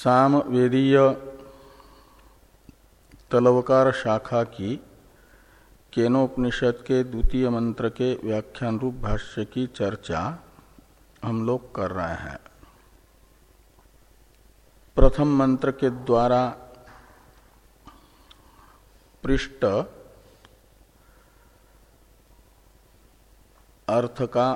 साम वेदीय तलवकार शाखा की केनोपनिषद के द्वितीय मंत्र के व्याख्यान रूप भाष्य की चर्चा हम लोग कर रहे हैं। प्रथम मंत्र के द्वारा पृष्ठ अर्थ का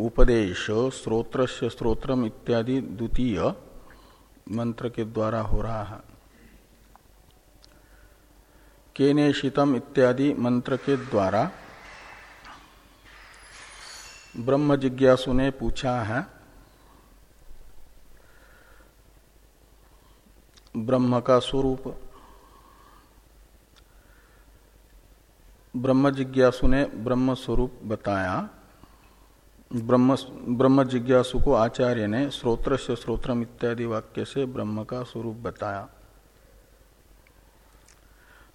उपदेश स्रोत्र से स्त्रोत्रम इत्यादि द्वितीय मंत्र के द्वारा हो रहा है। केनेशितम इत्यादि मंत्र के द्वारा ब्रह्म जिज्ञासु ने पूछा है, ब्रह्म का स्वरूप। ब्रह्म जिज्ञासु ने ब्रह्म स्वरूप बताया। ब्रह्म ब्रह्म जिज्ञासु को आचार्य ने स्रोत्र से स्रोत्रम इत्यादि वाक्य से ब्रह्म का स्वरूप बताया।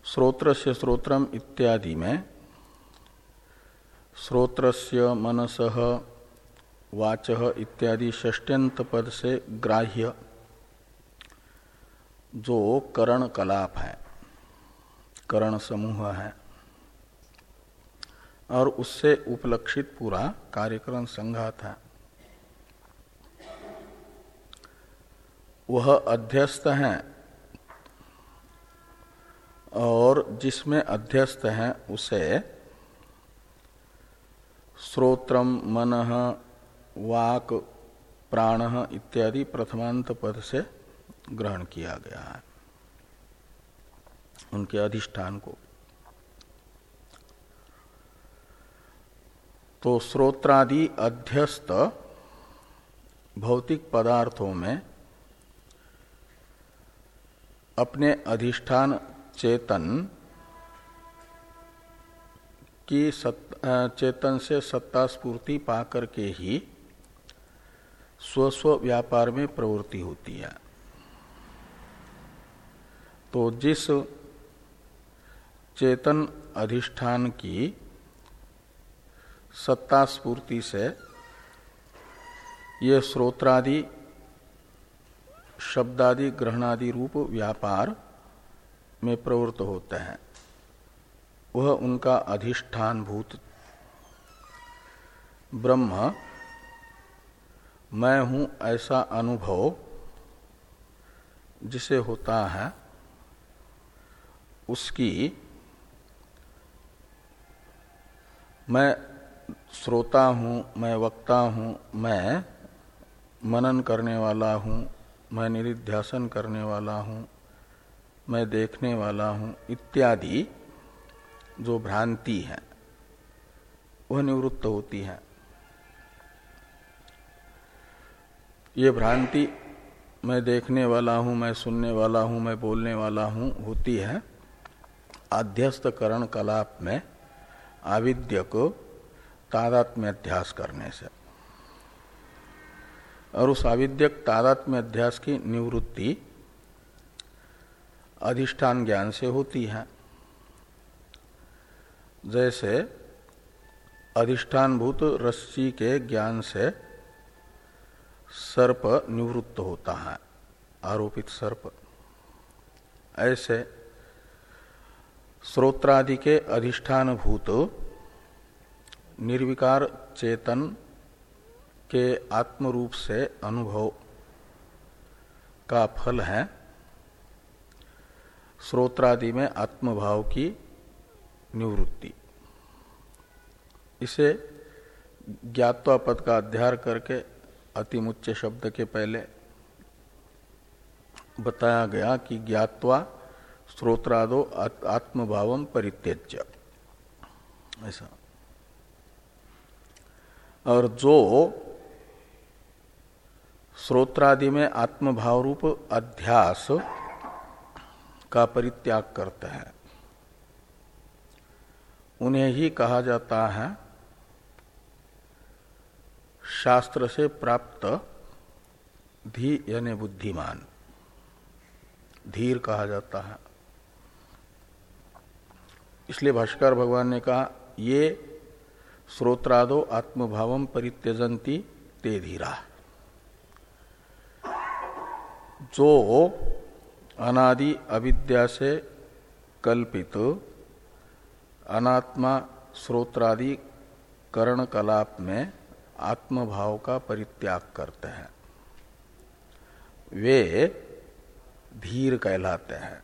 स्रोत्र से स्रोत्रम इत्यादि में स्रोत्रस्य मनस, वाच इत्यादि षष्ट्यंत पद से ग्राह्य जो करण कलाप है, करण समूह है। और उससे उपलक्षित पूरा कार्यक्रम संघात है। वह अध्यस्त है और जिसमें अध्यस्त है उसे श्रोत्रम मन, वाक, प्राण इत्यादि प्रथमांत पद से ग्रहण किया गया है। उनके अधिष्ठान को तो श्रोत्रादि अध्यस्त भौतिक पदार्थों में अपने अधिष्ठान चेतन की चेतन से सत्ता स्पूर्ति पाकर के ही स्वस्व व्यापार में प्रवृत्ति होती है। तो जिस चेतन अधिष्ठान की सत्ता स्पूर्ति से ये श्रोत्रादि शब्दादि, ग्रहणादि रूप व्यापार में प्रवृत्त होते हैं। वह उनका अधिष्ठान भूत ब्रह्म, मैं हूँ ऐसा अनुभव जिसे होता है, उसकी मैं श्रोता हूँ, मैं वक्ता हूँ, मैं मनन करने वाला हूँ, मैं निरिध्यासन करने वाला हूँ, मैं देखने वाला हूँ, इत्यादि जो भ्रांति है, वह निवृत्त होती है। ये भ्रांति मैं देखने वाला हूँ, मैं सुनने वाला हूँ, मैं बोलने वाला हूँ, होती है आध्यस्त करण कलाप में आविद्य को तादात्म्य अध्यास करने से। और उस आविद्यक तादात्म्य अध्यास की निवृत्ति अधिष्ठान ज्ञान से होती है। जैसे अधिष्ठानभूत रस्सी के ज्ञान से सर्प निवृत्त होता है, आरोपित सर्प। ऐसे श्रोत्रादि के अधिष्ठानभूत निर्विकार चेतन के आत्म रूप से अनुभव का फल है। श्रोत्रादि में आत्मभाव की निवृत्ति। इसे ज्ञातवा पद का अध्यार करके अतिमुच्च शब्द के पहले बताया गया कि ज्ञातवा स्त्रोत्रादो आत्मभाव परित्यज्य। ऐसा। और जो श्रोत्रादि में आत्मभाव रूप अध्यास का परित्याग करते हैं, उन्हें ही कहा जाता है शास्त्र से प्राप्त धी यानी बुद्धिमान। धीर कहा जाता है। इसलिए भाष्कर भगवान ने कहा, ये श्रोत्रादो आत्मभाव परित्यजंती ते धीरा। जो अनादि अविद्या से कल्पित अनात्मा श्रोत्रादि करण कलाप में आत्मभाव का परित्याग करते हैं, वे धीर कहलाते हैं,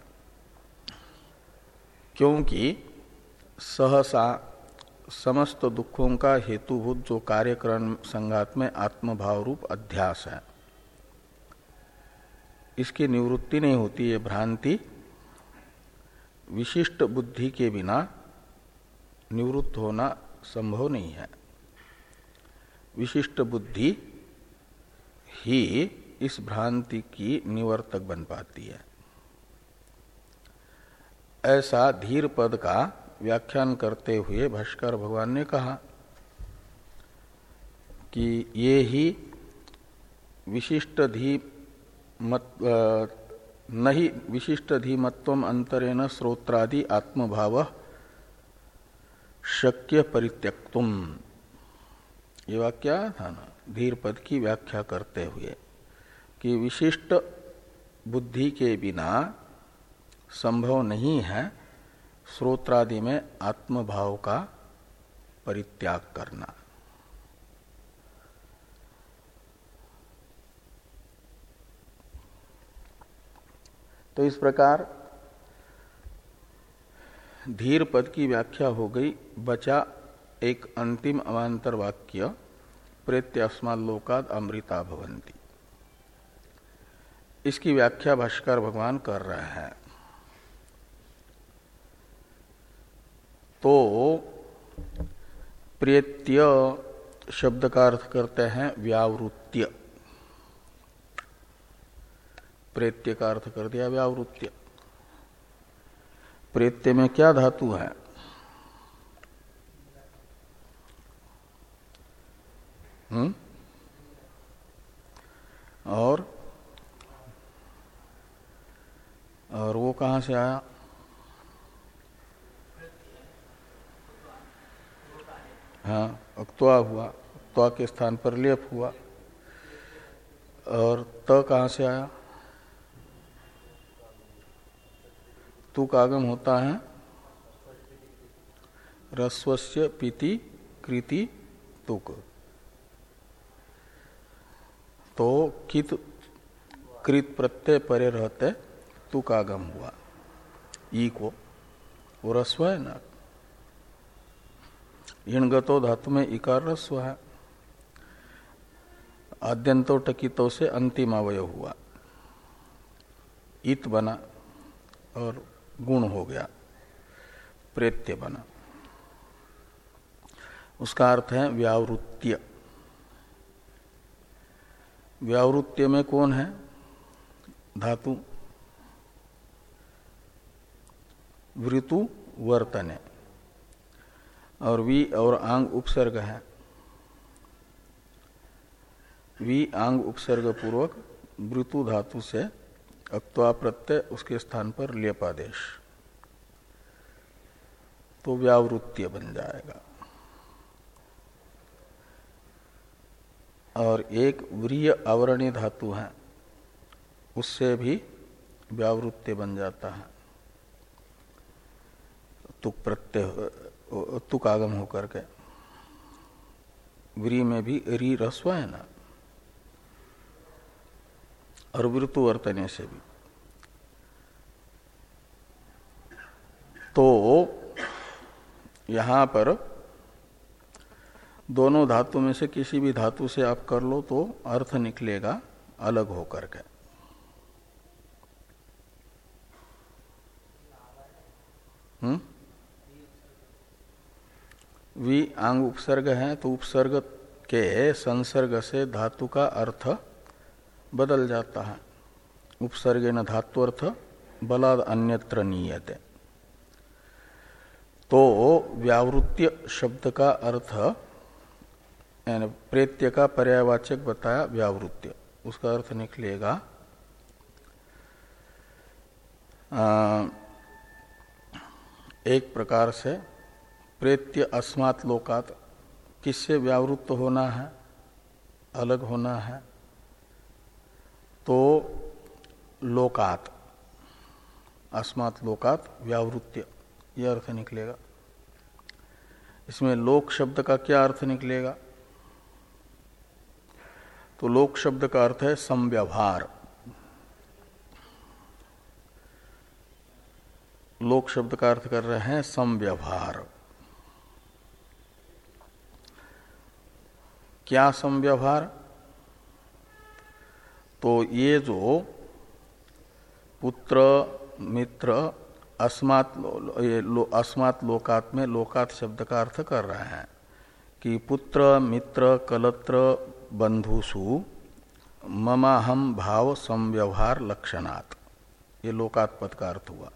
क्योंकि सहसा समस्त दुखों का हेतुभूत जो कार्यक्रम संगात में आत्मभाव रूप अध्यास है। इसकी निवृत्ति नहीं होती है भ्रांति विशिष्ट बुद्धि के बिना निवृत्त होना संभव नहीं है। विशिष्ट बुद्धि ही इस भ्रांति की निवर्तक बन पाती है। ऐसा धीर पद का व्याख्यान करते हुए भाष्कर भगवान ने कहा कि ये ही विशिष्ट धी मत नहीं, विशिष्ट धीमत्व अंतरेण स्रोत्रादि आत्मभाव शक्य परित्यक्तुम। ये वाक्य था ना धीर पद की व्याख्या करते हुए कि विशिष्ट बुद्धि के बिना संभव नहीं है स्रोत्रादि में आत्मभाव का परित्याग करना। तो इस प्रकार धीर पद की व्याख्या हो गई। बचा एक अंतिम अवान्तर वाक्य प्रेत्यास्मालोकाद अमृता भवंती इसकी व्याख्या भाष्कर भगवान कर रहे हैं। तो प्रेत्य शब्द का अर्थ करते हैं व्यावृत्य प्रेत्य का अर्थ कर दिया व्यावृत्य प्रेत्य में क्या धातु है? हम्म? और? और वो कहाँ से आया? हाँ अक्वा हुआ, त्वा के स्थान पर लेप हुआ। और त कहाँ से आया? तू कागम होता है रस्वस्य पीति कृति तुक। तो कित कृत प्रत्यय परे रहते तुक आगम हुआ। ई को वो रस्व है ना? इणगतो धातु में इकार रस्व है आद्यंतो टकितो से अंतिम अवय हुआ। इत बना और गुण हो गया। प्रेत्य बना। उसका अर्थ है व्यावृत्य व्यावृत्य में कौन है? धातु। वृतु वर्तने। और वी और आंग उपसर्ग है। वी आंग उपसर्ग पूर्वक वृतु धातु से अक्वा प्रत्यय उसके स्थान पर लेपादेश। तो व्यावृत्य बन जाएगा। और एक व्रीय आवरणीय धातु है, उससे भी व्यावृत्य बन जाता है। तुक प्रत्यय तुक आगम होकर के। व्री में भी री रस्व है ना। और वृतु वर्तने से भी। तो यहाँ पर दोनों धातु में से किसी भी धातु से आप कर लो तो अर्थ निकलेगा अलग होकर के। हम्म? वी आंग उपसर्ग है तो उपसर्ग के संसर्ग से धातु का अर्थ बदल जाता है। उपसर्ग न धातु अर्थ बलाद अन्यत्र नीयते। तो व्यावृत्य शब्द का अर्थ प्रेत्य का पर्यावाचक बताया व्यावृत्य उसका अर्थ निकलेगा आ, एक प्रकार से प्रेत्य अस्मात् लोकात किससे व्यावृत्त होना है, अलग होना है तो लोकात, अस्मात् लोकात व्यावृत्य यह अर्थ निकलेगा। इसमें लोक शब्द का क्या अर्थ निकलेगा? तो लोक शब्द का अर्थ है संव्यवहार। लोक शब्द का अर्थ कर रहे हैं संव्यवहार। क्या संव्यवहार? तो ये जो पुत्र मित्र अस्मात् लो, अस्मात् लोकात में लोकात शब्द का अर्थ कर रहे हैं कि पुत्र मित्र कलत्र बंधुसु ममाहम भाव संव्यवहार लक्षणात्। ये लोकात पद का अर्थ हुआ।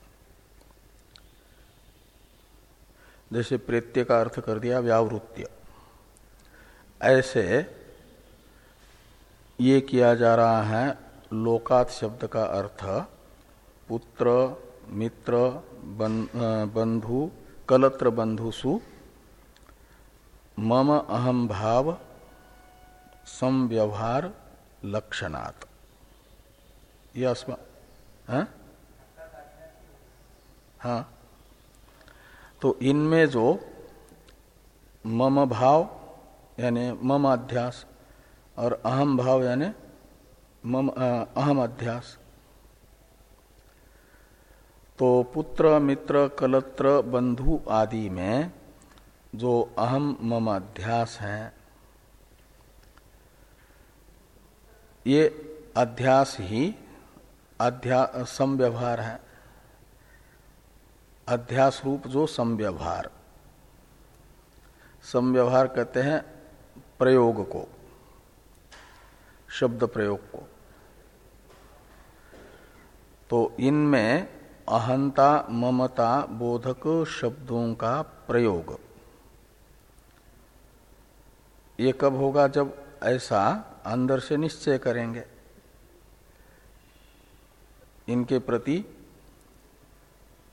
जैसे प्रेत्य का अर्थ कर दिया व्यावृत्य। ऐसे ये किया जा रहा है, लोकात शब्द का अर्थ, पुत्र, मित्र बंधु, कलत्र बंधुसु, मम अहम भाव, संव्यवहार, लक्षणात् यह हाँ? हाँ तो इनमें जो मम भाव यानी मम अध्यास और अहम भाव यानी मम अहम अध्यास। तो पुत्र, मित्र, कलत्र, बंधु आदि में जो अहम मम अध्यास है, ये अध्यास ही अध्या, संव्यवहार है। अध्यास रूप जो संव्यवहार। संव्यवहार कहते हैं प्रयोग को, शब्द प्रयोग को। तो इनमें अहंता, ममता, बोधक शब्दों का प्रयोग। ये कब होगा? जब ऐसा अंदर से निश्चय करेंगे। इनके प्रति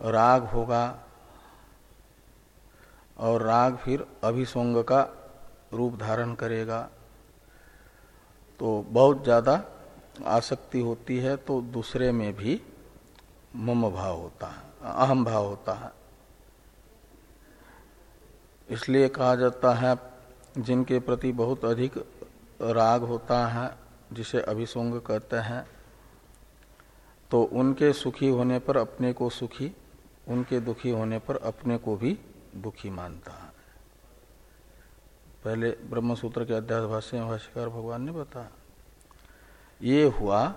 राग होगा और राग फिर अभिसंग का रूप धारण करेगा। तो बहुत ज़्यादा आसक्ति होती है तो दूसरे में भी मम भाव होता है, अहम भाव होता है। इसलिए कहा जाता है, जिनके प्रति बहुत अधिक राग होता है, जिसे अभिसंग कहते हैं तो उनके सुखी होने पर अपने को सुखी, उनके दुखी होने पर अपने को भी दुखी मानता है। पहले ब्रह्म सूत्र के अध्यास भाष्य में भाष्यकार भगवान ने बताया। ये हुआ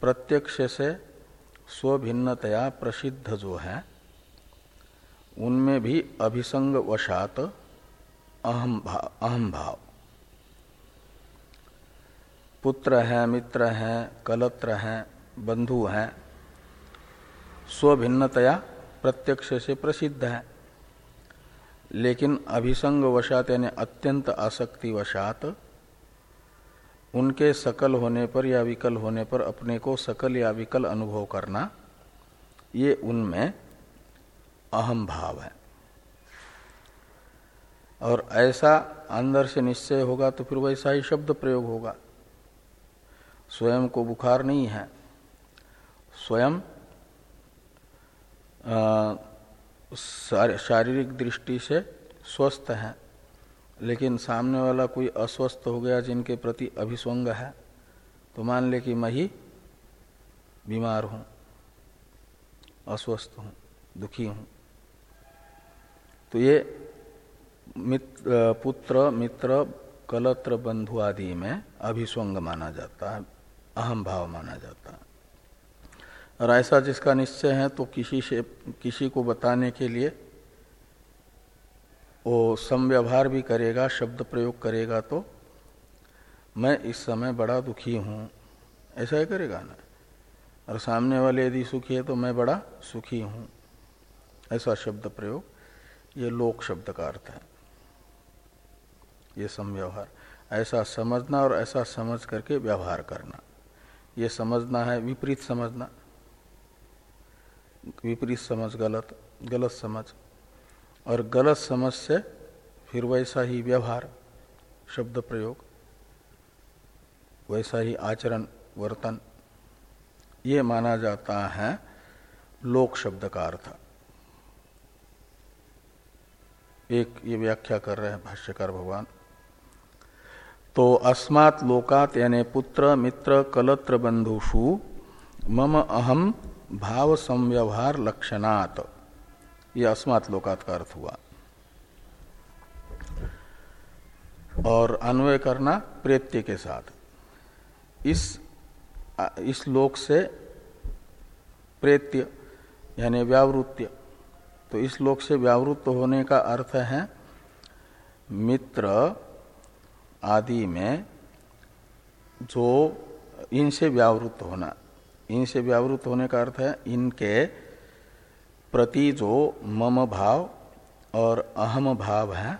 प्रत्यक्ष से स्वभिन्नतया प्रसिद्ध जो है, उनमें भी अभिसंग वशात अहम भाव अहम भाव। पुत्र है, मित्र हैं, कलत्र हैं, बंधु हैं, स्वभिन्नतया प्रत्यक्ष से प्रसिद्ध है। लेकिन अभिसंग वशात यानी अत्यंत आसक्ति वशात उनके सकल होने पर या विकल होने पर अपने को सकल या विकल अनुभव करना, ये उनमें अहम भाव है। और ऐसा अंदर से निश्चय होगा तो फिर वैसा ही शब्द प्रयोग होगा। स्वयं को बुखार नहीं है। स्वयं शारीरिक दृष्टि से स्वस्थ है, लेकिन सामने वाला कोई अस्वस्थ हो गया जिनके प्रति अभिस्वंग है तो मान ले कि मैं ही बीमार हूँ, अस्वस्थ हूँ, दुखी हूँ। तो ये मित्र पुत्र, मित्र, कलत्र, बंधु आदि में अभिस्वंग माना जाता है, अहम भाव माना जाता है। और ऐसा जिसका निश्चय है तो किसी से, किसी को बताने के लिए वो संव्यवहार भी करेगा, शब्द प्रयोग करेगा तो मैं इस समय बड़ा दुखी हूँ। ऐसा ही करेगा ना? और सामने वाले यदि सुखी है तो मैं बड़ा सुखी हूँ। ऐसा शब्द प्रयोग, ये लोक शब्द का अर्थ है। ये समव्यवहार ऐसा समझना और ऐसा समझ करके व्यवहार करना। ये समझना है, विपरीत समझना। विपरीत समझ, गलत गलत समझ। और गलत समझ से फिर वैसा ही व्यवहार, शब्द प्रयोग, वैसा ही आचरण, वर्तन, ये माना जाता है लोक शब्द का अर्थ। एक ये व्याख्या कर रहे हैं भाष्यकार भगवान। तो अस्मात् लोकात यानी पुत्र, मित्र, कलत्र, बंधुषु, मम अहम भाव संव्यवहार लक्षणात् अस्मात् लोकात का अर्थ हुआ। और अन्वय करना प्रेत्य के साथ। इस इस लोक से प्रेत्य, यानी व्यावृत्य। तो इस लोक से व्यावृत्त होने का अर्थ है, मित्र आदि में जो इनसे व्यावृत्त होना। इनसे व्यावृत्त होने का अर्थ है इनके प्रति जो मम भाव और अहम भाव है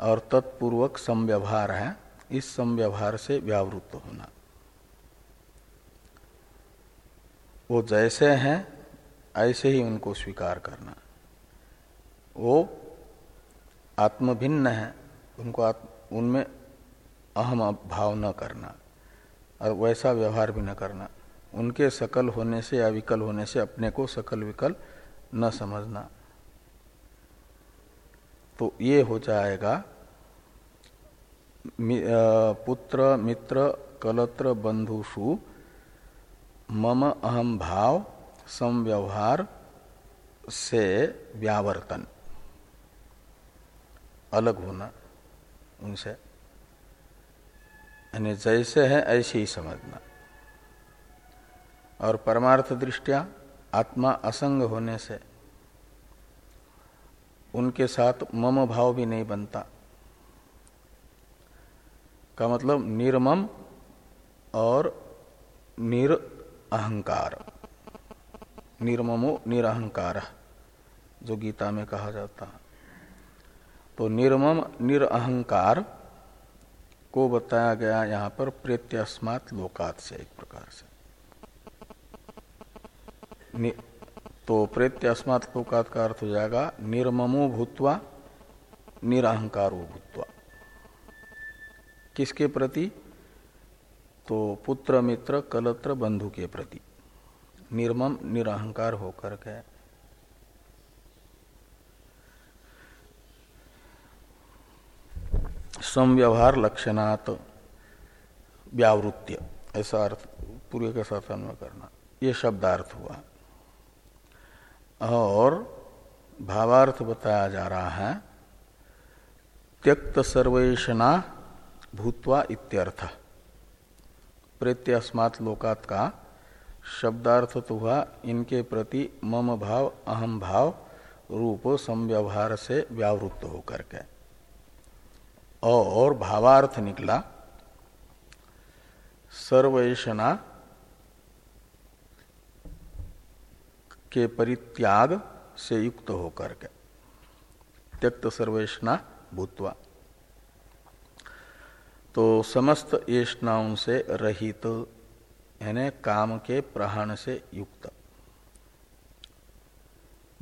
और तत्पूर्वक संव्यवहार है इस संव्यवहार से व्यावृत्त होना। वो जैसे हैं ऐसे ही उनको स्वीकार करना। वो आत्मभिन्न है उनको आत्म, उनमें अहम भाव न करना और वैसा व्यवहार भी न करना। उनके सकल होने से या विकल होने से अपने को सकल विकल न समझना। तो ये हो जाएगा। पुत्र, मित्र, कलत्र, बंधुषु, मम अहम भाव, संव्यवहार से व्यावर्तन। अलग होना उनसे। यानी जैसे है ऐसे ही समझना। और परमार्थ दृष्टिया आत्मा असंग होने से उनके साथ मम भाव भी नहीं बनता। का मतलब निर्मम और निर अहंकार। निर्ममो निरहंकार जो गीता में कहा जाता तो निर्मम निरअहकार को बताया गया यहाँ पर प्रेत्यस्मात लोकात से एक प्रकार से। तो प्रेत्यस्मात लोकात का अर्थ हो जाएगा, निर्ममो भूतवा निरअहकारो भूतवा। किसके प्रति? तो पुत्र मित्र कलत्र बंधु के प्रति। निर्मम, निरहंकार होकर के। संव्यवहार लक्षणात व्यावृत्य, ऐसा अर्थ पूर्व के साथ अन्वय करना। ये शब्दार्थ हुआ। और भावार्थ बताया जा रहा है, त्यक्त सर्वेशना भूतवा इत्यर्थ। प्रत्यस्मात् लोकात का शब्दार्थ तो हुआ, इनके प्रति मम भाव, अहम भाव, रूप, संव्यवहार से व्यावृत्त होकर के। और भावार्थ निकला, सर्वेशना के परित्याग से युक्त होकर के। त्यक्त सर्वेशना भूतवा। तो समस्त येष्णाओं से रहित, यानी काम के प्रहण से युक्त।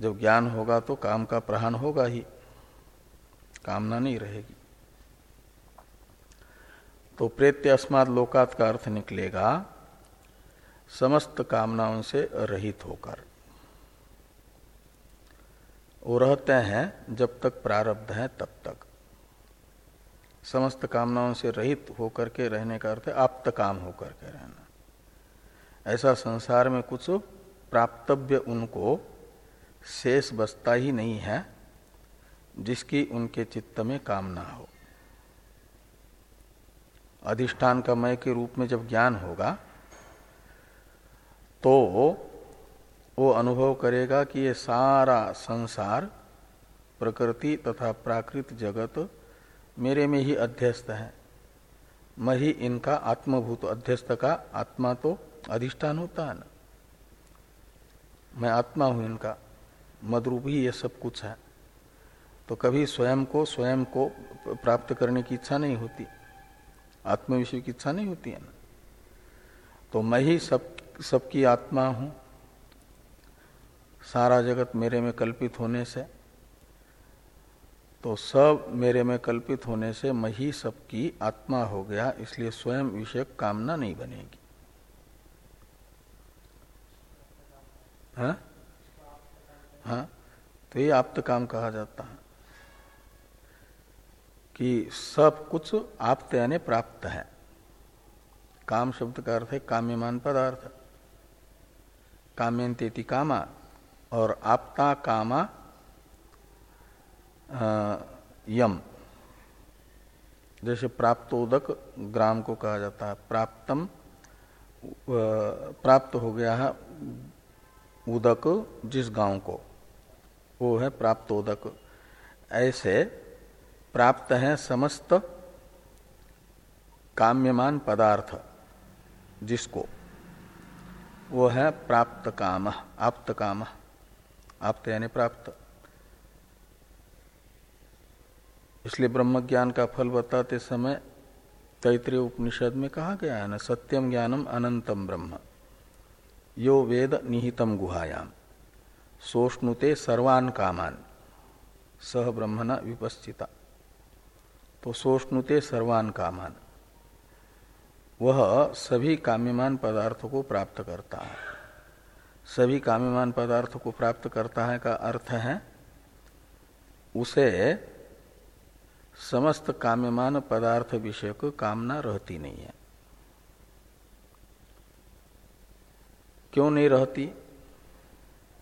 जब ज्ञान होगा तो काम का प्रहण होगा ही, कामना नहीं रहेगी। तो प्रेत्य अस्मात लोकात का अर्थ निकलेगा, समस्त कामनाओं से रहित होकर। वो रहते हैं जब तक प्रारब्ध है तब तक। समस्त कामनाओं से रहित होकर के रहने का अर्थ आप्त काम होकर के रहना। ऐसा संसार में कुछ प्राप्तव्य उनको शेष बसता ही नहीं है जिसकी उनके चित्त में कामना हो। अधिष्ठान का मय के रूप में जब ज्ञान होगा तो वो अनुभव करेगा कि ये सारा संसार, प्रकृति तथा प्राकृत जगत मेरे में ही अध्यस्त है। मैं ही इनका आत्मभूत अध्यस्त का आत्मा तो अधिष्ठान होता है ना। मैं आत्मा हूँ इनका, मदरूप ही ये सब कुछ है। तो कभी स्वयं को स्वयं को प्राप्त करने की इच्छा नहीं होती। आत्म विषय की इच्छा नहीं होती है ना। तो मैं ही सब, सबकी आत्मा हूँ। सारा जगत मेरे में कल्पित होने से तो सब मेरे में कल्पित होने से मैं ही सबकी आत्मा हो गया, इसलिए स्वयं विषय कामना नहीं बनेगी। हाँ? हाँ? तो ये आप्त काम कहा जाता है कि सब कुछ आप्त यानी प्राप्त है। काम शब्द का अर्थ है काम्यमान पदार्थ। काम्यंतेति कामा। और आपता कामा यम। जैसे प्राप्तोदक ग्राम को कहा जाता है। प्राप्तम प्राप्त हो गया है उदक जिस गाँव को। वो है प्राप्तोदक। ऐसे प्राप्त है समस्त काम्यमान पदार्थ जिसको। वो है प्राप्त काम आप्त काम आप्त यानी प्राप्त। इसलिए ब्रह्म ज्ञान का फल बताते समय तैतृय उपनिषद में कहा गया है ना सत्यम ज्ञानम अनंतम ब्रह्म। यो वेद निहितम गुहायाम। सोष्णुते सर्वान कामान। सह ब्रह्मणा विपस्थिता तो सोष्णुते सर्वान कामान। वह सभी काम्यमान पदार्थों को प्राप्त करता है। सभी काम्यमान पदार्थों को प्राप्त करता है का अर्थ है, उसे समस्त काम्यमान पदार्थ विषय को कामना रहती नहीं है। क्यों नहीं रहती?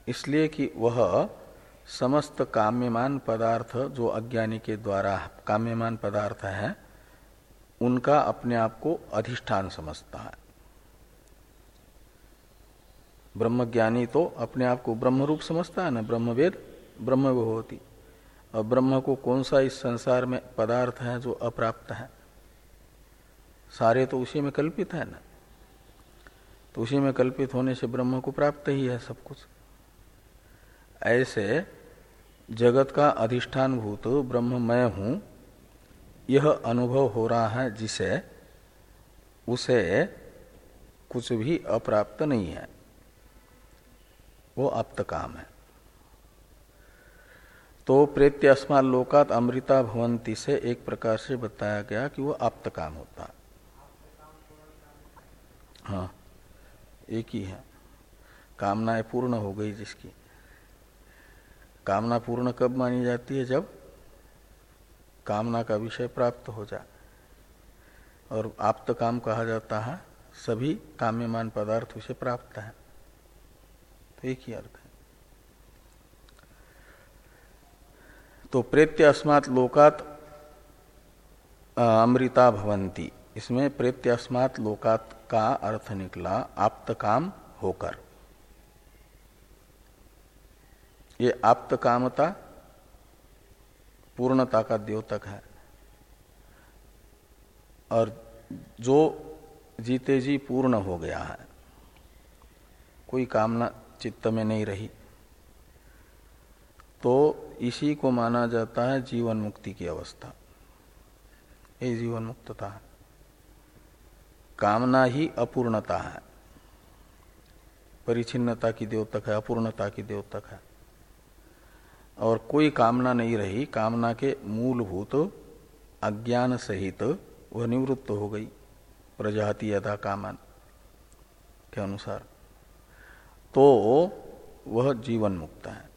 इसलिए कि वह समस्त काम्यमान पदार्थ जो अज्ञानी के द्वारा काम्यमान पदार्थ है, उनका अपने आप को अधिष्ठान समझता है। ब्रह्मज्ञानी तो अपने आप को ब्रह्म रूप समझता है ना? ब्रह्मवेद ब्रह्म होती। और ब्रह्म को कौन सा इस संसार में पदार्थ है जो अप्राप्त है? सारे तो उसी में कल्पित है ना? तो उसी में कल्पित होने से ब्रह्म को प्राप्त ही है सब कुछ। ऐसे जगत का अधिष्ठान भूत ब्रह्म मैं हूँ, यह अनुभव हो रहा है जिसे, उसे कुछ भी अप्राप्त नहीं है। वो अप्त काम है। तो प्रेत्य अस्मान लोकात अमृता भवंती से एक प्रकार से बताया गया कि वो आप्त काम होता। हाँ एक ही है। कामनाएँ पूर्ण हो गई जिसकी। कामना पूर्ण कब मानी जाती है? जब कामना का विषय प्राप्त हो जाए। और आप्त काम कहा जाता है, सभी काम्यमान पदार्थ उसे प्राप्त है। एक ही अर्थ है। तो प्रेत्य अस्मात् लोकात अमृता भवंती इसमें प्रेत्य अस्मात् लोकात का अर्थ निकला, आप्त काम होकर। ये आप्त कामता पूर्णता का द्योतक है। और जो जीते जी पूर्ण हो गया है, कोई कामना चित्त में नहीं रही। तो इसी को माना जाता है जीवन मुक्ति की अवस्था। ये जीवन मुक्तता है कामना ही अपूर्णता है। परिचिन्नता की द्योतक है, अपूर्णता की द्योतक है। और कोई कामना नहीं रही, कामना के मूलभूत अज्ञान सहित वह निवृत्त हो गई। प्रजाति यथा कामन के अनुसार। तो वह जीवन मुक्त है।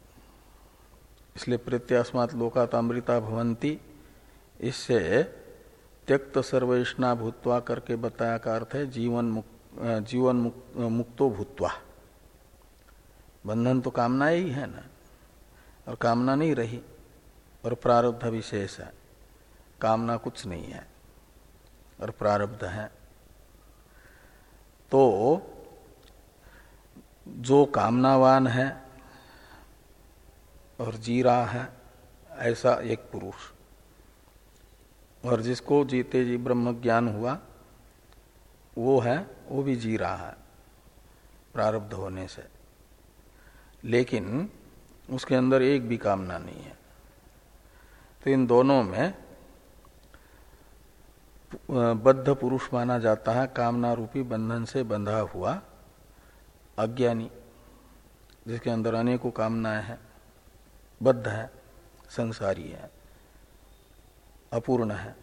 इसलिए प्रत्यास्मात लोकातामृता भवंती इससे त्यक्त सर्वैष्णा भूतवा करके बताया का अर्थ है जीवन मुक्त जीवन मुक्त, मुक्तो भूतवा। बंधन तो कामना ही है ना और कामना नहीं रही और प्रारब्ध विशेष है। कामना कुछ नहीं है और प्रारब्ध है। तो जो कामनावान है और जी रहा है, ऐसा एक पुरुष। और जिसको जीते जी ब्रह्म ज्ञान हुआ, वो है, वो भी जी रहा है, प्रारब्ध होने से। लेकिन उसके अंदर एक भी कामना नहीं है। तो इन दोनों में बद्ध पुरुष माना जाता है, कामना रूपी बंधन से बंधा हुआ। अज्ञानी, जिसके अंदर अनेकों कामनाएँ हैं, बद्ध है, संसारी है, अपूर्ण है।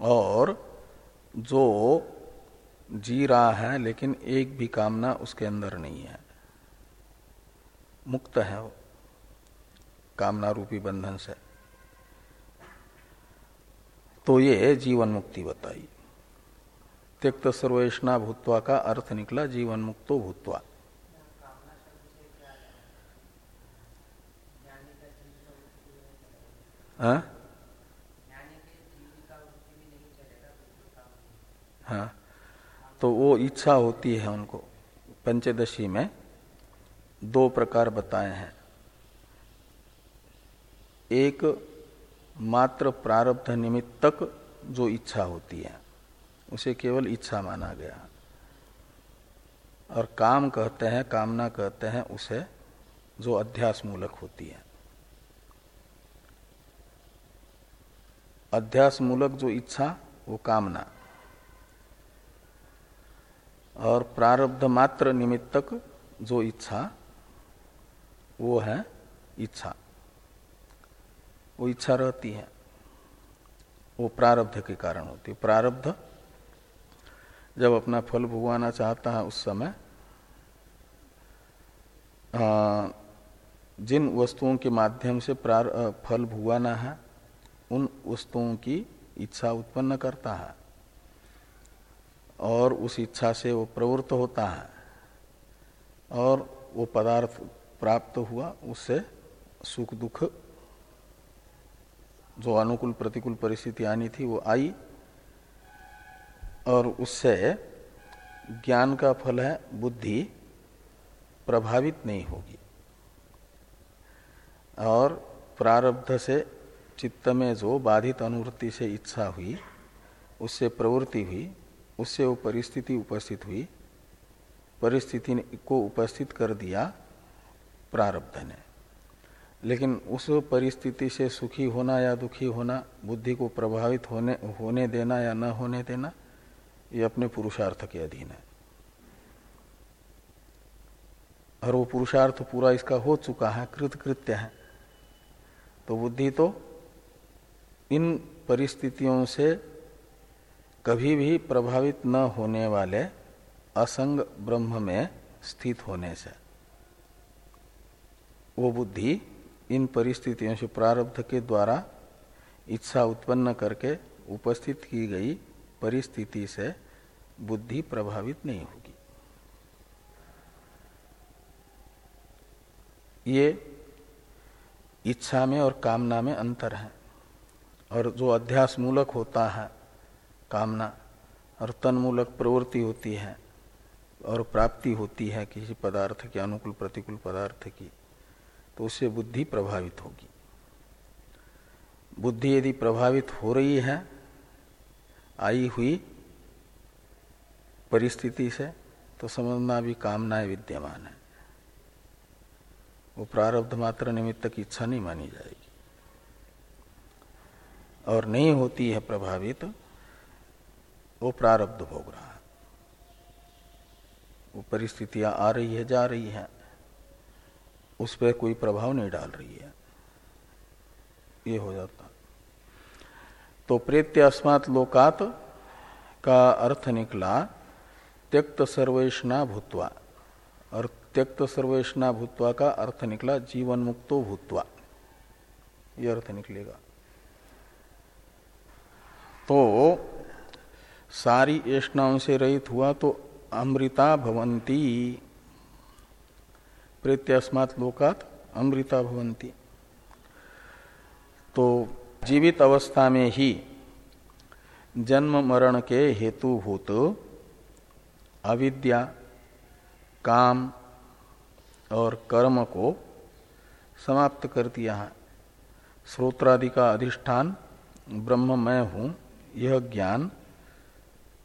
और जो जी रहा है, लेकिन एक भी कामना उसके अंदर नहीं है। मुक्त है वो कामना रूपी बंधन से। तो ये जीवन मुक्ति बताई। त्यक्त सर्वेशना भूतवा का अर्थ निकला जीवन मुक्तो भूतवा। हाँ? हाँ। तो वो इच्छा होती है उनको। पंचदशी में दो प्रकार बताए हैं। एक मात्र प्रारब्ध निमित्तक जो इच्छा होती है। उसे केवल इच्छा माना गया। और काम कहते हैं, कामना कहते हैं, उसे जो अध्यास मूलक होती है। अध्यास मूलक जो इच्छा, वो कामना। और प्रारब्ध मात्र निमित्तक जो इच्छा, वो है इच्छा। वो इच्छा रहती है। वो प्रारब्ध के कारण होती है। प्रारब्ध जब अपना फल भुगवाना चाहता है उस समय जिन वस्तुओं के माध्यम से प्रार फल भुगवाना है, उन वस्तुओं की इच्छा उत्पन्न करता है। और उस इच्छा से वो प्रवृत्त होता है। और वो पदार्थ प्राप्त हुआ, उससे सुख दुख जो अनुकूल प्रतिकूल परिस्थिति आनी थी, वो आई। और उससे ज्ञान का फल है, बुद्धि प्रभावित नहीं होगी। और प्रारब्ध से चित्त में जो बाधित अनुवृत्ति से इच्छा हुई, उससे प्रवृत्ति हुई, उससे वो परिस्थिति उपस्थित हुई, परिस्थिति को उपस्थित कर दिया प्रारब्ध ने। लेकिन उस परिस्थिति से सुखी होना या दुखी होना, बुद्धि को प्रभावित होने होने देना या न होने देना ये अपने पुरुषार्थ के अधीन है। और वो पुरुषार्थ पूरा इसका हो चुका है, कृतकृत्य है। तो बुद्धि तो इन परिस्थितियों से कभी भी प्रभावित न होने वाले असंग ब्रह्म में स्थित होने से वो बुद्धि इन परिस्थितियों से प्रारब्ध के द्वारा इच्छा उत्पन्न करके उपस्थित की गई परिस्थिति से बुद्धि प्रभावित नहीं होगी। ये इच्छा में और कामना में अंतर है और जो अध्यास मूलक होता है कामना और तन मूलक प्रवृत्ति होती है और प्राप्ति होती है किसी पदार्थ के, अनुकूल प्रतिकूल पदार्थ की तो उससे बुद्धि प्रभावित होगी। बुद्धि यदि प्रभावित हो रही है आई हुई परिस्थिति से तो समझना भी कामनाएँ विद्यमान है। वो प्रारब्ध मात्र निमित्त की इच्छा नहीं मानी जाएगी। और नहीं होती है प्रभावित, वो प्रारब्ध भोग रहा है। वो परिस्थितियाँ आ रही है, जा रही है। उस पर कोई प्रभाव नहीं डाल रही है। ये हो जाता तो प्रेत्य अस्मात् लोकात का अर्थ निकला, त्यक्त सर्वेशना भूतवा। और त्यक्त सर्वेशना भूतवा का अर्थ निकला जीवन मुक्तो भूतवा। ये अर्थ निकलेगा। तो सारी ऐष्णाओं से रहित हुआ तो अमृता भवंती। प्रेत्यस्मात लोकात अमृता भवंती। तो जीवित अवस्था में ही जन्म मरण के हेतुभूत अविद्या, काम और कर्म को समाप्त कर दिया है। श्रोत्रादि का अधिष्ठान, ब्रह्म मैं हूँ, यह ज्ञान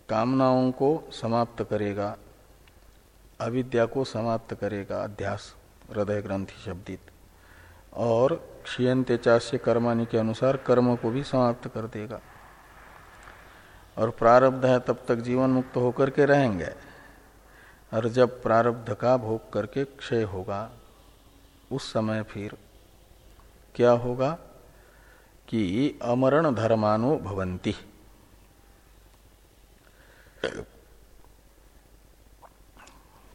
कामनाओं को समाप्त करेगा, अविद्या को समाप्त करेगा, अध्यास, हृदय ग्रंथि शब्दित। और क्षीयते चाष्य कर्मानि के अनुसार कर्म को भी समाप्त कर देगा। और प्रारब्ध है, तब तक जीवन मुक्त होकर के रहेंगे। और जब प्रारब्ध का भोग करके क्षय होगा, उस समय फिर क्या होगा कि अमरण धर्मानो भवंती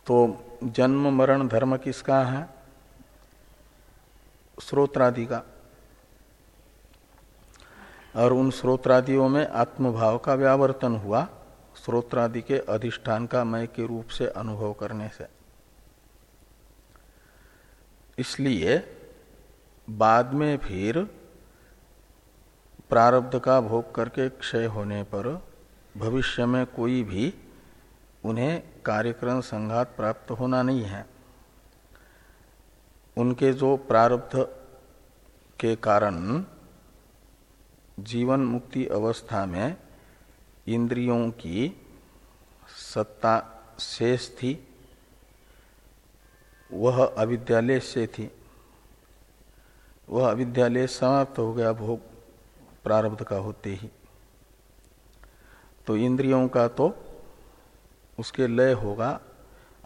तो जन्म मरण धर्म किसका है? स्रोत्रादि का। और उन स्रोत्रादियों में आत्मभाव का व्यावर्तन हुआ, स्रोत्रादि के अधिष्ठान का मय के रूप से अनुभव करने से। इसलिए बाद में फिर प्रारब्ध का भोग करके क्षय होने पर भविष्य में कोई भी उन्हें कार्यक्रम संघात प्राप्त होना नहीं है। उनके जो प्रारब्ध के कारण जीवन मुक्ति अवस्था में इंद्रियों की सत्ता शेष थी, वह अविद्यालय से थी। वह अविद्यालय समाप्त हो गया, भोग प्रारब्ध का होते ही। तो इंद्रियों का तो उसके लय होगा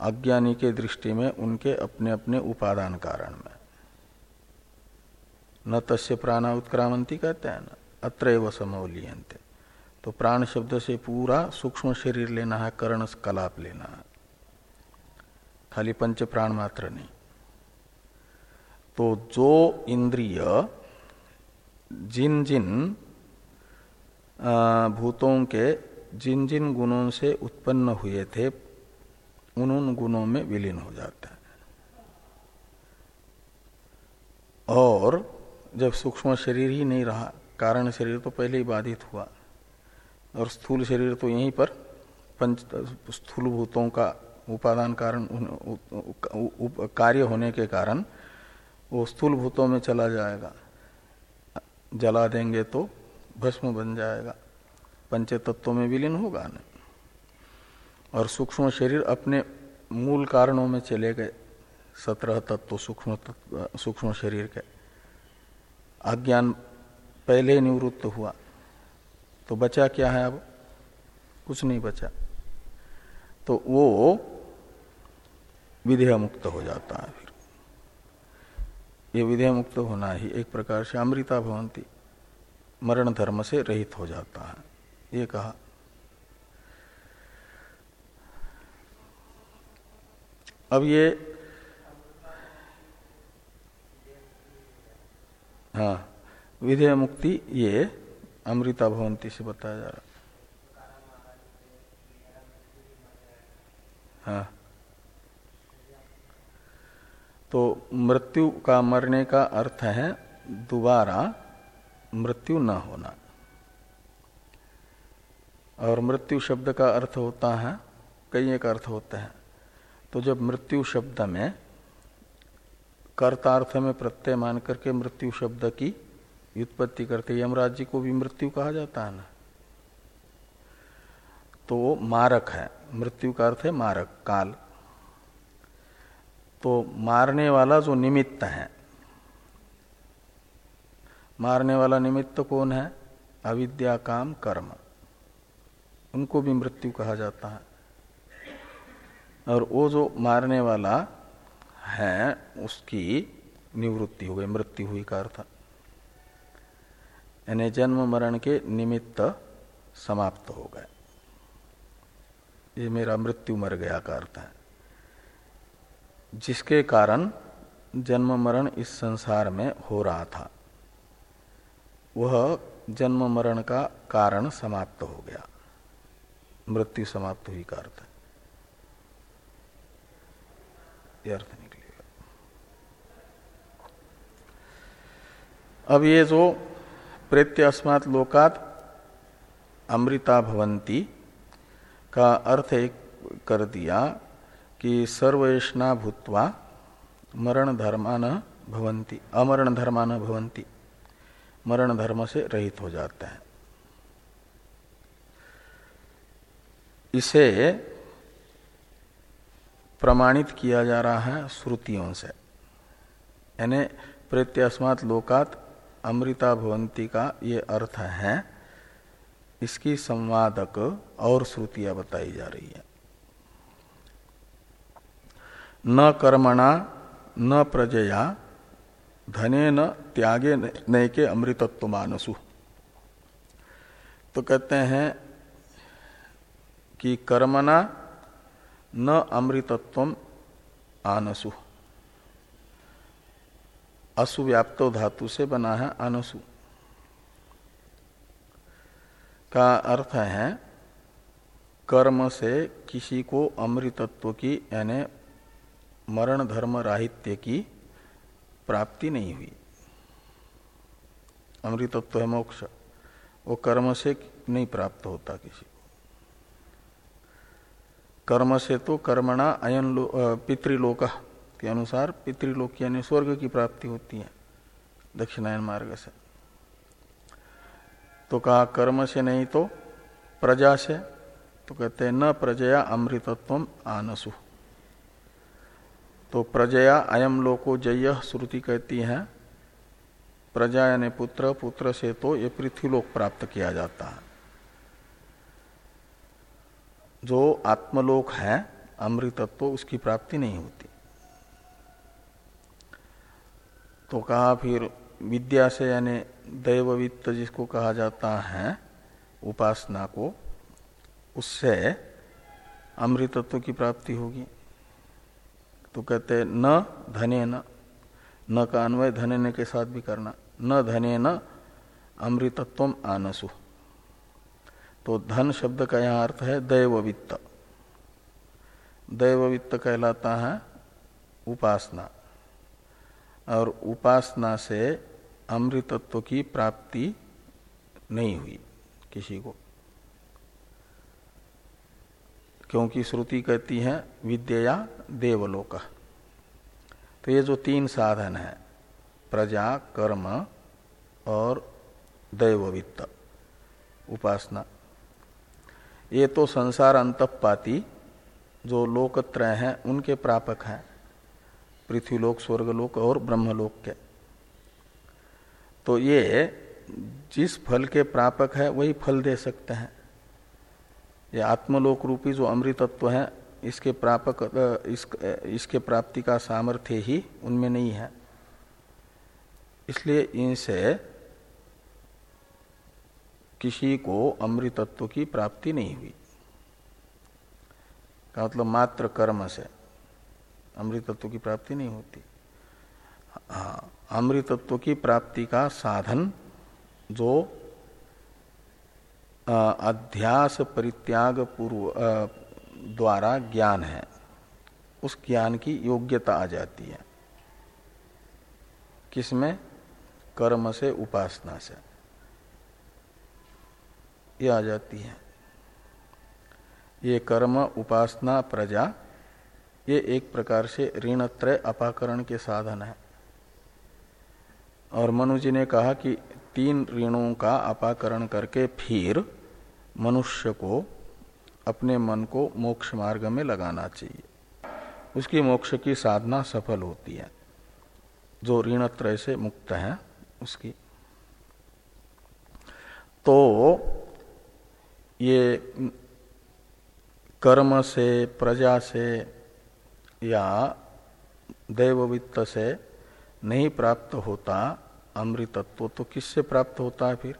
अज्ञानी के दृष्टि में उनके अपने अपने उपादान कारण में। न तस्य प्राणा उत्क्रामंती कहते हैं ना अत्र समवलियंते तो प्राण शब्द से पूरा सूक्ष्म शरीर लेना है, कर्ण कलाप लेना है। खाली पंच प्राण मात्र नहीं। तो जो इंद्रिय जिन जिन भूतों के जिन जिन गुणों से उत्पन्न हुए थे उन उन गुणों में विलीन हो जाता है। और जब सूक्ष्म शरीर ही नहीं रहा, कारण शरीर तो पहले ही बाधित हुआ, और स्थूल शरीर तो यहीं पर पंच स्थूल भूतों का उपादान कारण कार्य होने के कारण वो स्थूल भूतों में चला जाएगा। जला देंगे तो भस्म बन जाएगा। पंच तत्वों में विलीन होगा न। और सूक्ष्म शरीर अपने मूल कारणों में चले गए। सत्रह तत्व सूक्ष्म सूक्ष्म शरीर के। अज्ञान पहले निवृत्त हुआ। तो बचा क्या है अब? कुछ नहीं बचा। तो वो विधेय मुक्त हो जाता है फिर। ये विधेय मुक्त होना ही एक प्रकार से अमृता भवंती, मरण धर्म से रहित हो जाता है। ये कहा। अब ये हाँ विधेय मुक्ति ये अमृता भवंती से बताया जा रहा हाँ। तो मृत्यु का मरने का अर्थ है दोबारा मृत्यु न होना। और मृत्यु शब्द का अर्थ होता है, कई एक अर्थ होते हैं। तो जब मृत्यु शब्द में, कर्तार्थ में प्रत्यय मान करके मृत्यु शब्द की व्युत्पत्ति करते, यमराज जी को भी मृत्यु कहा जाता है ना? तो वो मारक है, मृत्यु का अर्थ है मारक, काल। तो मारने वाला जो निमित्त है, मारने वाला निमित्त कौन है? अविद्या, काम, कर्म। उनको भी मृत्यु कहा जाता है। और वो जो मारने वाला है, उसकी निवृत्ति हो गई, मृत्यु हुई का अर्थ। यानी जन्म मरण के निमित्त समाप्त हो गए। ये मेरा मृत्यु मर गया का अर्थ है। जिसके कारण जन्म मरण इस संसार में हो रहा था, वह जन्म मरण का कारण समाप्त हो गया। मृत्यु समाप्त हुई का अर्थ ये अर्थ निकलेगा अब ये जो प्रेत्य अस्मात् लोकात अमृता भवंती का अर्थ एक कर दिया कि सर्वेशना भूतवा मरण धर्मान भवंती अमरण धर्मान भवंती मरण धर्म से रहित हो जाते हैं। इसे प्रमाणित किया जा रहा है श्रुतियों से। यानी प्रत्यस्मात लोकात अमृता भवंती का ये अर्थ है, इसकी संवादक और श्रुतियाँ बताई जा रही है। न कर्मणा, न प्रजया, धने न त्यागे नए के अमृतत्व मानसु तो कहते हैं कि कर्मणा न अमृतत्व आनसु। असुव्याप्त धातु से बना है अनसु का अर्थ है, कर्म से किसी को अमृतत्व की, यानी मरण धर्म राहित्य की प्राप्ति नहीं हुई। अमृतत्व है मोक्ष। वो कर्म से नहीं प्राप्त होता किसी कर्म से तो कर्मणा अयन पितृलोक के अनुसार पितृलोक यानी स्वर्ग की प्राप्ति होती है, दक्षिणायन मार्ग से। तो कहा, कर्म से नहीं तो प्रजा से तो कहते हैं, न प्रजया अमृतत्व आनसु। तो प्रजया अयम लोको जय, श्रुति कहती है, प्रजा यानी पुत्र पुत्र से तो ये पृथ्वीलोक प्राप्त किया जाता है। जो आत्मलोक है, अमृतत्व, उसकी प्राप्ति नहीं होती। तो कहा फिर, विद्या से यानी दैववित्त जिसको कहा जाता है, उपासना को, उससे अमृतत्व की प्राप्ति होगी। तो कहते न धने न न का अन्वय धने के साथ भी करना। न धने न अमृतत्व आनसु। तो धन शब्द का यहाँ अर्थ है दैव वित्त दैव वित्त कहलाता है उपासना। और उपासना से अमृतत्व की प्राप्ति नहीं हुई किसी को। क्योंकि श्रुति कहती है विद्या देवलोक। तो ये जो तीन साधन है, प्रजा, कर्म और दैववित्त, उपासना। ये तो संसार अंतपाती जो लोकत्रय हैं उनके प्रापक हैं। पृथ्वीलोक स्वर्गलोक और ब्रह्मलोक के। तो ये जिस फल के प्रापक है वही फल दे सकते हैं। ये आत्मलोक रूपी जो अमृतत्व है इसके प्रापक इस, इसके प्राप्ति का सामर्थ्य ही उनमें नहीं है। इसलिए इनसे किसी को अमृतत्व की प्राप्ति नहीं हुई। का मतलब मात्र कर्म से अमृतत्व की प्राप्ति नहीं होती। हाँ अमृतत्व की प्राप्ति का साधन जो अध्यास परित्याग पूर्व द्वारा ज्ञान है, उस ज्ञान की योग्यता आ जाती है। किसमें? कर्म से, उपासना से। ये आ जाती है। ये कर्म, उपासना, प्रजा, ये एक प्रकार से ऋणत्रय अपाकरण के साधन है। और मनु जी ने कहा कि तीन ऋणों का अपाकरण करके फिर मनुष्य को अपने मन को मोक्ष मार्ग में लगाना चाहिए। उसकी मोक्ष की साधना सफल होती है। जो ऋणत्रय से मुक्त है, उसकी। तो ये कर्म से, प्रजा से या दैववित्त से नहीं प्राप्त होता अमृतत्व। तो किससे प्राप्त होता है फिर?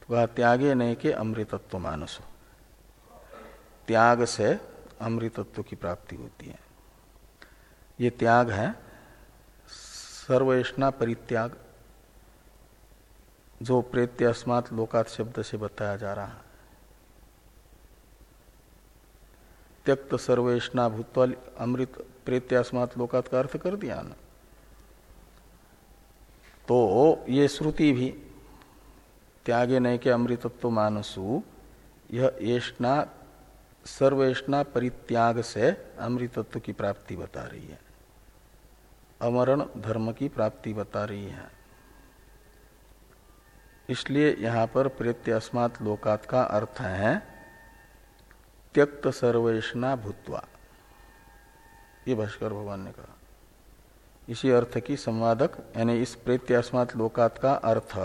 तो वह त्यागे नहीं के अमृतत्व मानस त्याग से अमृतत्व की प्राप्ति होती है। ये त्याग है सर्वेष्णा परित्याग। जो प्रेत्य अस्मात लोकात शब्द से बताया जा रहा है। त्यक्त सर्वेष्णा भूतल अमृत प्रेत्य अस्मात लोकात का अर्थ कर दिया ना। तो ये श्रुति भी, त्यागे नहीं के अमृतत्व मानसु, यह एष्णा, सर्वेष्णा परित्याग से अमृतत्व की प्राप्ति बता रही है। अमरण धर्म की प्राप्ति बता रही है। इसलिए यहाँ पर प्रेत्य अस्मात् लोकात का अर्थ है त्यक्त सर्वेशना भूतवा। ये भास्कर भगवान ने कहा। इसी अर्थ की संवादक, यानी इस प्रेत्य अस्मात् लोकात का अर्थ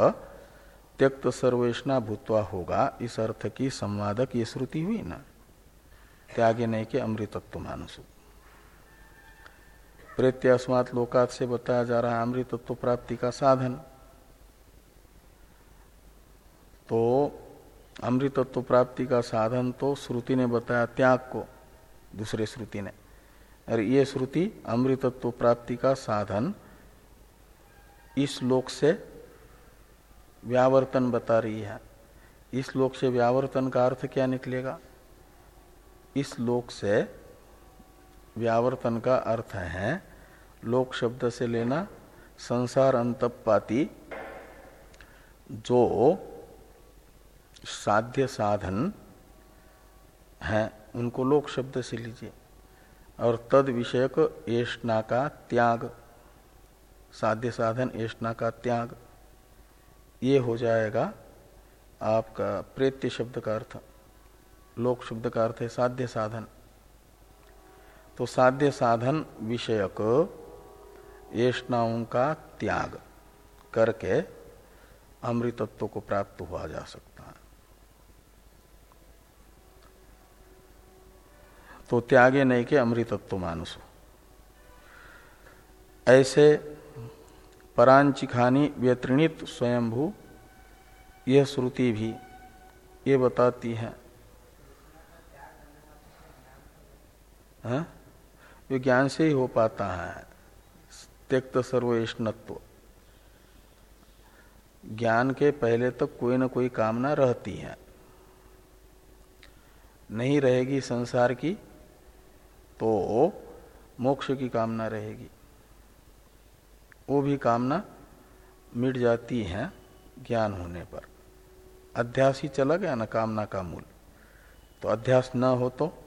त्यक्त सर्वेशना भूतवा होगा, इस अर्थ की संवादक ये श्रुति हुई ना। त्यागे नहीं के अमृतत्व मानसु। अस्मात लोकात से बताया जा रहा है अमृतत्व प्राप्ति का साधन। तो अमृतत्व प्राप्ति का साधन तो श्रुति ने बताया, त्याग को, दूसरे श्रुति ने। और ये श्रुति अमृतत्व प्राप्ति का साधन इस लोक से व्यावर्तन बता रही है। इस लोक से व्यावर्तन का अर्थ क्या निकलेगा? इस लोक से व्यावर्तन का अर्थ है, लोक शब्द से लेना संसार अंतपाती, जो साध्य साधन है, उनको लोक शब्द से लीजिए। और तद विषयक एष्णा का त्याग, साध्य साधन एष्णा का त्याग, ये हो जाएगा आपका प्रेत्य शब्द का अर्थ। लोक शब्द का अर्थ है साध्य साधन। तो साध्य साधन विषयक येष्णाओं का त्याग करके अमृतत्व को प्राप्त हुआ जा सकता है तो त्यागे नहीं के अमृतत्व मानसो ऐसे परांचिखानी व्यत्रिणित स्वयंभू, यह श्रुति भी ये बताती है। हाँ? ये ज्ञान से ही हो पाता है। त्यक्त सर्वेष्णत्व। ज्ञान के पहले तक तो कोई ना कोई कामना रहती है। नहीं रहेगी संसार की तो मोक्ष की कामना रहेगी। वो भी कामना मिट जाती है ज्ञान होने पर। अध्यास ही चला गया ना, कामना का मूल। तो अध्यास न हो तो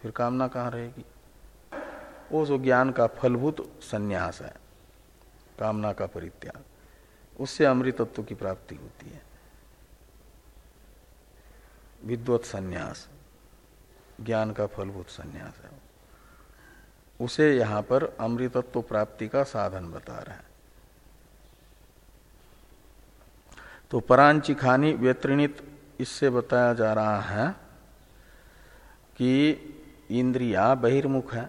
फिर कामना कहाँ रहेगी? वो जो ज्ञान का फलभूत संन्यास है, कामना का परित्याग, उससे अमृतत्व की प्राप्ति होती है। विद्वत संन्यास, ज्ञान का फलभूत संन्यास है। उसे यहाँ पर अमृतत्व प्राप्ति का साधन बता रहे हैं। तो परांची खानी व्यत्रिणित इससे बताया जा रहा है कि इंद्रिया बहिर्मुख है,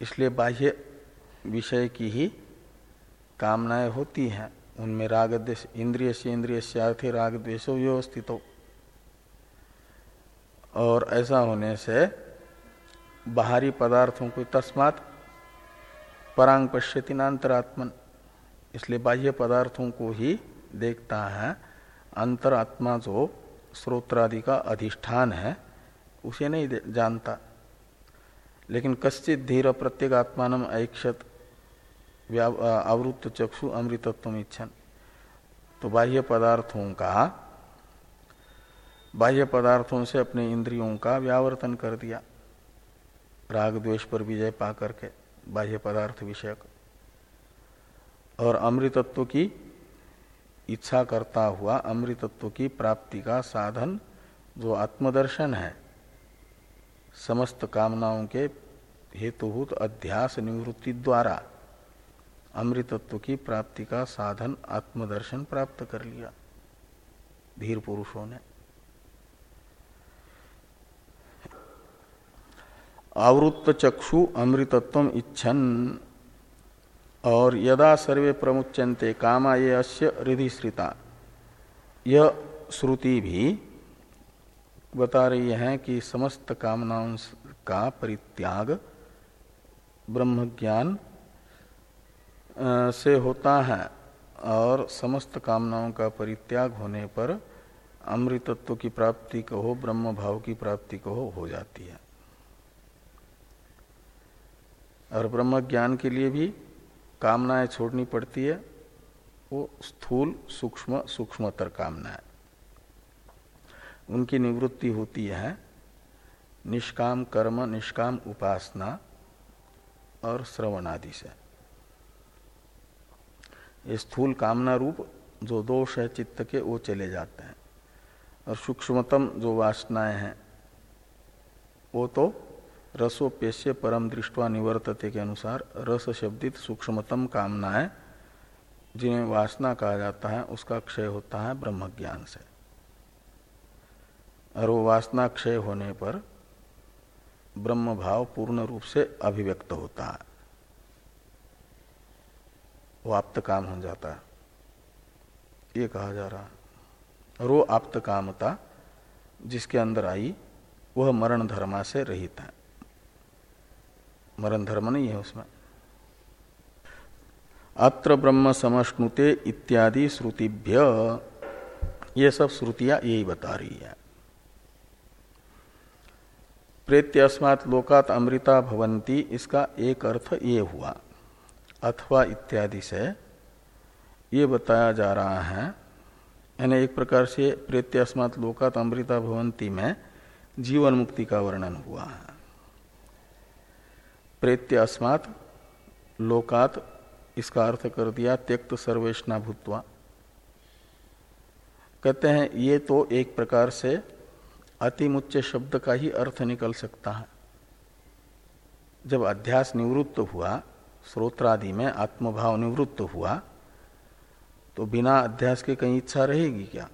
इसलिए बाह्य विषय की ही कामनाएँ होती हैं। उनमें राग द्वेष, इंद्रिय से इंद्रिय से राग द्वेषो व्यवस्थित हो और ऐसा होने से बाहरी पदार्थों को तस्मात परांग पश्यति नान्तरात्मन इसलिए बाह्य पदार्थों को ही देखता है। अंतरात्मा जो स्रोत्रादि का अधिष्ठान है, उसे नहीं जानता। लेकिन कश्चित धीर प्रत्येगात्मान ऐक्षत आवृत्त चक्षु अमृतत्व इच्छन। तो बाह्य पदार्थों का, बाह्य पदार्थों से अपने इंद्रियों का व्यावर्तन कर दिया। राग द्वेष पर विजय पा करके बाह्य पदार्थ विषयक और अमृतत्व की इच्छा करता हुआ अमृतत्व की प्राप्ति का साधन जो आत्मदर्शन है, समस्त कामनाओं के हेतुभूत अध्यास निवृत्ति द्वारा अमृतत्व की प्राप्ति का साधन आत्मदर्शन प्राप्त कर लिया। धीर पुरुषों ने आवृत्त चक्षु अमृतत्व इच्छन। और यदा सर्वे प्रमुचंते कामा ये अस्य रिधि श्रिता। यह श्रुति भी बता रही है कि समस्त कामनाओं का परित्याग ब्रह्म ज्ञान से होता है। और समस्त कामनाओं का परित्याग होने पर अमृतत्व की प्राप्ति कहो, ब्रह्म भाव की प्राप्ति कहो, हो जाती है। और ब्रह्म ज्ञान के लिए भी कामनाएँ छोड़नी पड़ती है। वो स्थूल, सूक्ष्म, सूक्ष्मतर कामनाएँ उनकी निवृत्ति होती है निष्काम कर्म, निष्काम उपासना और श्रवण आदि से। ये स्थूल कामना रूप जो दोष है चित्त के, वो चले जाते हैं। और सूक्ष्मतम जो वासनाएँ हैं, वो तो रसोप्यस्य परम दृष्टवा निवर्तते के अनुसार रस शब्दित सूक्ष्मतम कामनाएँ जिन्हें वासना कहा जाता है, उसका क्षय होता है ब्रह्म ज्ञान से। और वो वासना क्षय होने पर ब्रह्म भाव पूर्ण रूप से अभिव्यक्त होता है। वो आप्त काम हो जाता है। ये कहा जा रहा और वो आप्त कामता जिसके अंदर आई, वह मरण धर्मा से रहित है। मरण धर्म नहीं है उसमें। अत्र ब्रह्म समश्नुते इत्यादि श्रुतिभ्य। ये सब श्रुतियाँ यही बता रही है। प्रेत्यस्मात लोकात अमृता भवंती इसका एक अर्थ ये हुआ। अथवा इत्यादि से ये बताया जा रहा है। यानी एक प्रकार से प्रेत्यस्मात लोकात अमृता भवंती में जीवन मुक्ति का वर्णन हुआ है। प्रेत्यस्मात लोकात इसका अर्थ कर दिया, त्यक्त सर्वेशना भूतवा। कहते हैं, ये तो एक प्रकार से अतिमुच्च शब्द का ही अर्थ निकल सकता है। जब अध्यास निवृत्त हुआ, स्रोत्रादि में आत्मभाव निवृत्त हुआ तो बिना अध्यास के कहीं इच्छा रहेगी क्या?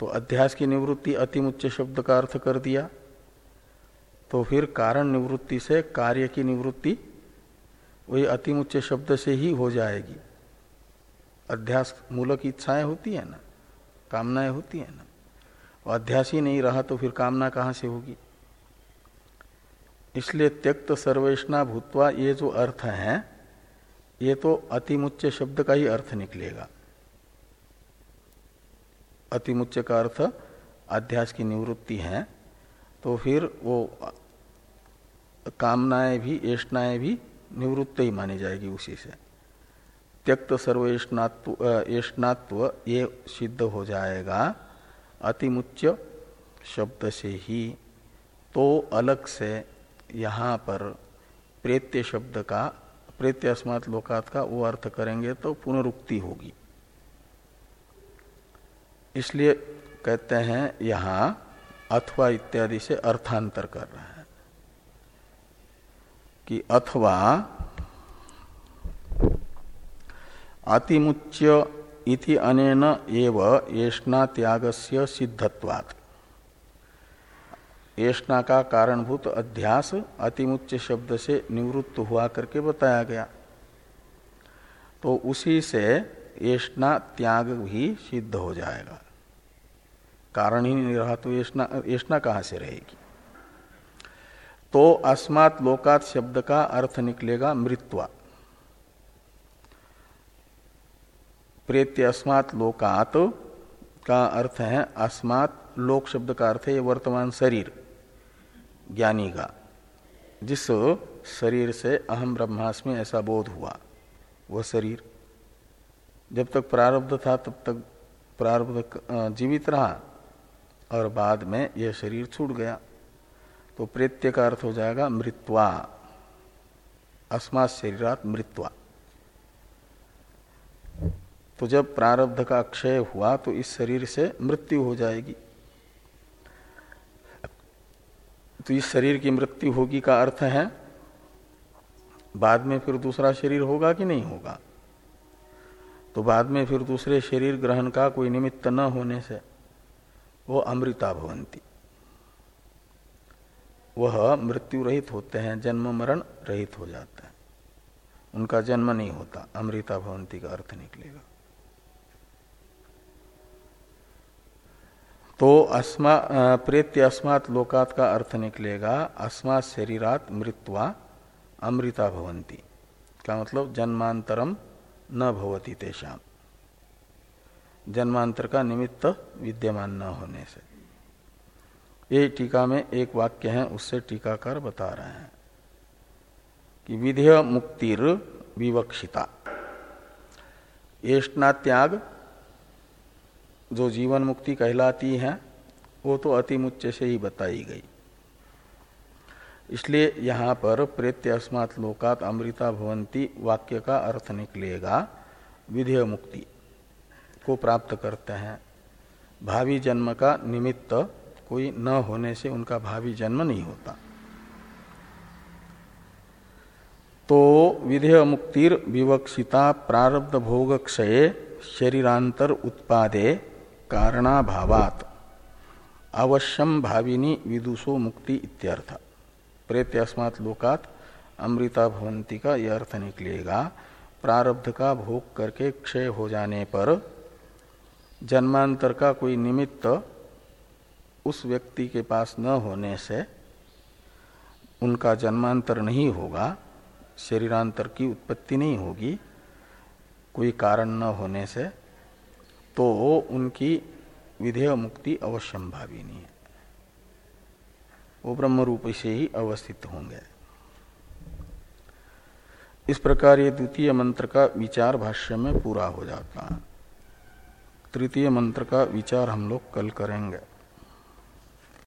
तो अध्यास की निवृत्ति अतिमुच्च शब्द का अर्थ कर दिया। तो फिर कारण निवृत्ति से कार्य की निवृत्ति वही अतिमुच्च शब्द से ही हो जाएगी। अध्यास मूलक इच्छाएँ होती है ना, कामनाएँ होती है ना। और अध्यास ही नहीं रहा तो फिर कामना कहाँ से होगी? इसलिए त्यक्त सर्वेशना भूतवा ये जो अर्थ है, ये तो अतिमुच्च शब्द का ही अर्थ निकलेगा। अतिमुच्च का अर्थ अध्यास की निवृत्ति है। तो फिर वो कामनाएँ भी एष्णाएँ भी निवृत्त ही मानी जाएगी उसी से। त्यक्त सर्वेष्णात्व ये सिद्ध हो जाएगा। अतिमुच्च शब्द से ही तो अलग से यहाँ पर प्रेत्य शब्द का, प्रेत्य अस्मात लोकात का वो अर्थ करेंगे तो पुनरुक्ति होगी। इसलिए कहते हैं यहाँ अथवा इत्यादि से अर्थांतर कर रहा है कि अथवा अतिमुच्य इति अनेन एव येष्णा त्यागस्य सिद्धत्वात्। येष्णा का कारणभूत अध्यास अतिमुच्च शब्द से निवृत्त हुआ करके बताया गया। तो उसी से येष्णा त्याग भी सिद्ध हो जाएगा। कारण ही नहीं रहा तो येष्णा कहाँ से रहेगी? तो अस्मात् लोकात शब्द का अर्थ निकलेगा मृत्वा। प्रेत्य अस्मात् लोकात का अर्थ है अस्मात् लोक शब्द का अर्थ है वर्तमान शरीर, ज्ञानी का। जिस शरीर से अहम ब्रह्मास्मि ऐसा बोध हुआ, वह शरीर। जब तक प्रारब्ध था, तब तक प्रारब्ध जीवित रहा और बाद में यह शरीर छूट गया। तो प्रेत्य का अर्थ हो जाएगा मृत्वा। अस्मात् शरीरात मृत्वा। तो जब प्रारब्ध का क्षय हुआ तो इस शरीर से मृत्यु हो जाएगी। तो इस शरीर की मृत्यु होगी का अर्थ है, बाद में फिर दूसरा शरीर होगा कि नहीं होगा? तो बाद में फिर दूसरे शरीर ग्रहण का कोई निमित्त न होने से। वो अमृता भवंती। वह मृत्यु रहित होते हैं, जन्म मरण रहित हो जाता है। उनका जन्म नहीं होता, अमृता भवंती का अर्थ निकलेगा। तो अस्मा प्रेत्य अस्मात् लोकात का अर्थ निकलेगा, अस्मात् शरीरात मृत्वा अमृता भवंती। का मतलब? जन्मांतरम न भवती तेषाम। जन्मांतर का निमित्त विद्यमान न होने से। ये टीका में एक वाक्य है, उससे टीकाकार बता रहे हैं कि विधेय मुक्तिर विवक्षिता। येष्णा त्याग जो जीवन मुक्ति कहलाती है, वो तो अतिमुच्च से ही बताई गई। इसलिए यहाँ पर प्रेत्य लोकात अमृता भवंती वाक्य का अर्थ निकलेगा, विधेय मुक्ति। को प्राप्त करते हैं। भावी जन्म का निमित्त कोई न होने से उनका भावी जन्म नहीं होता। तो विधेय मुक्तिर विवक्षिता प्रारब्ध भोग क्षय शरीरांतर उत्पादे कारणाभावात। अवश्यम भाविनी विदुषो मुक्ति इत्यर्थ। प्रेत लोकात अमृता भवंती का यह अर्थ निकलेगा। प्रारब्ध का भोग करके क्षय हो जाने पर जन्मांतर का कोई निमित्त उस व्यक्ति के पास न होने से उनका जन्मांतर नहीं होगा, शरीरांतर की उत्पत्ति नहीं होगी, कोई कारण न होने से तो उनकी विधेय मुक्ति अवश्यंभावी नहीं है। वो ब्रह्म रूप से ही अवस्थित होंगे। इस प्रकार ये द्वितीय मंत्र का विचार भाष्य में पूरा हो जाता है। तृतीय मंत्र का विचार हम लोग कल करेंगे।